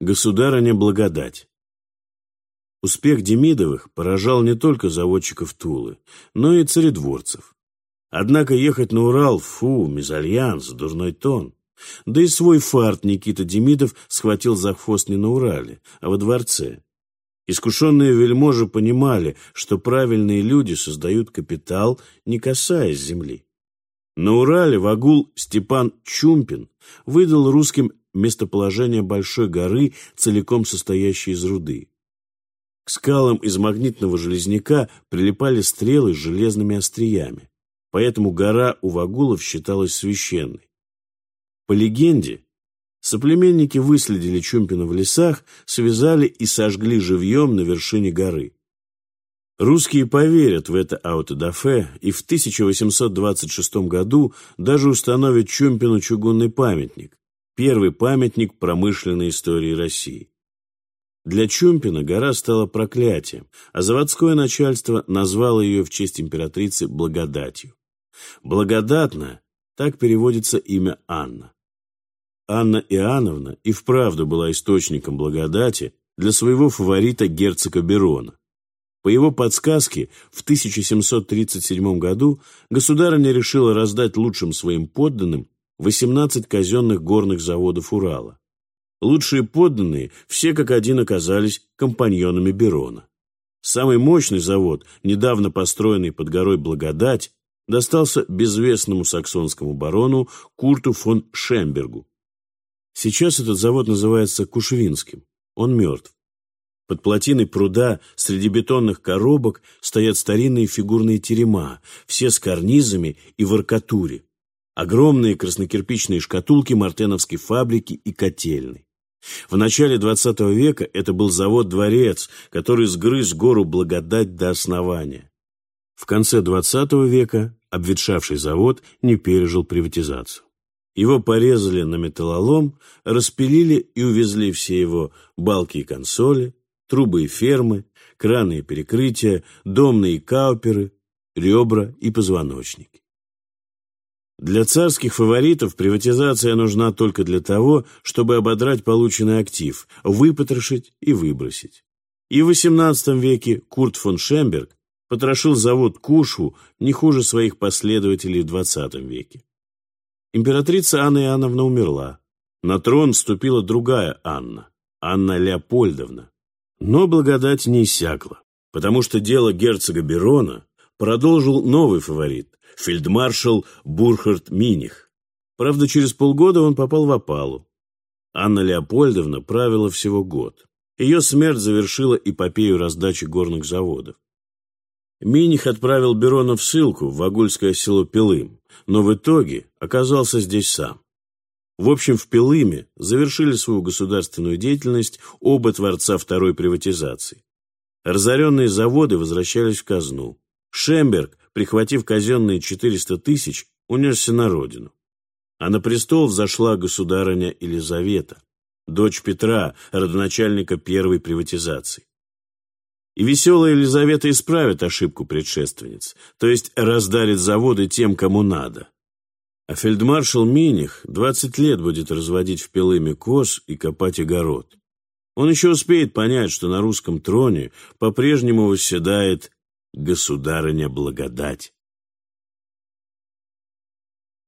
Государыня благодать. Успех Демидовых поражал не только заводчиков Тулы, но и царедворцев. Однако ехать на Урал, фу, мезальянс, дурной тон. Да и свой фарт Никита Демидов схватил за хвост не на Урале, а во дворце. Искушенные вельможи понимали, что правильные люди создают капитал, не касаясь земли. На Урале вагул Степан Чумпин выдал русским местоположение большой горы, целиком состоящей из руды. К скалам из магнитного железняка прилипали стрелы с железными остриями, поэтому гора у вагулов считалась священной. По легенде, соплеменники выследили Чумпина в лесах, связали и сожгли живьем на вершине горы. Русские поверят в это аутодафе и в 1826 году даже установят Чумпину чугунный памятник, первый памятник промышленной истории России. Для Чумпина гора стала проклятием, а заводское начальство назвало ее в честь императрицы благодатью. Благодатно – так переводится имя Анна. Анна Иоанновна и вправду была источником благодати для своего фаворита герцога Берона. По его подсказке, в 1737 году государыня решила раздать лучшим своим подданным 18 казенных горных заводов Урала. Лучшие подданные все как один оказались компаньонами Берона. Самый мощный завод, недавно построенный под горой Благодать, достался безвестному саксонскому барону Курту фон Шембергу. Сейчас этот завод называется Кушвинским. Он мертв. Под плотиной пруда среди бетонных коробок стоят старинные фигурные терема, все с карнизами и в аркатуре. Огромные краснокирпичные шкатулки мартеновской фабрики и котельной. В начале XX века это был завод-дворец, который сгрыз гору благодать до основания. В конце XX века обветшавший завод не пережил приватизацию. Его порезали на металлолом, распилили и увезли все его балки и консоли, трубы и фермы, краны и перекрытия, домные кауперы, ребра и позвоночники. Для царских фаворитов приватизация нужна только для того, чтобы ободрать полученный актив, выпотрошить и выбросить. И в XVIII веке Курт фон Шемберг потрошил завод Кушу не хуже своих последователей в XX веке. Императрица Анна Иоанновна умерла. На трон вступила другая Анна, Анна Леопольдовна. Но благодать не иссякла, потому что дело герцога Берона продолжил новый фаворит, фельдмаршал Бурхард Миних. Правда, через полгода он попал в опалу. Анна Леопольдовна правила всего год. Ее смерть завершила эпопею раздачи горных заводов. Миних отправил Берона в ссылку в Вагульское село Пилым, но в итоге оказался здесь сам. В общем, в Пилыме завершили свою государственную деятельность оба творца второй приватизации. Разоренные заводы возвращались в казну. Шемберг, прихватив казенные 400 тысяч, унесся на родину. А на престол взошла государыня Елизавета, дочь Петра, родоначальника первой приватизации. И веселая Елизавета исправит ошибку предшественниц, то есть раздарит заводы тем, кому надо. А фельдмаршал Миних двадцать лет будет разводить в Пелыме коз и копать огород. Он еще успеет понять, что на русском троне по-прежнему восседает государыня благодать.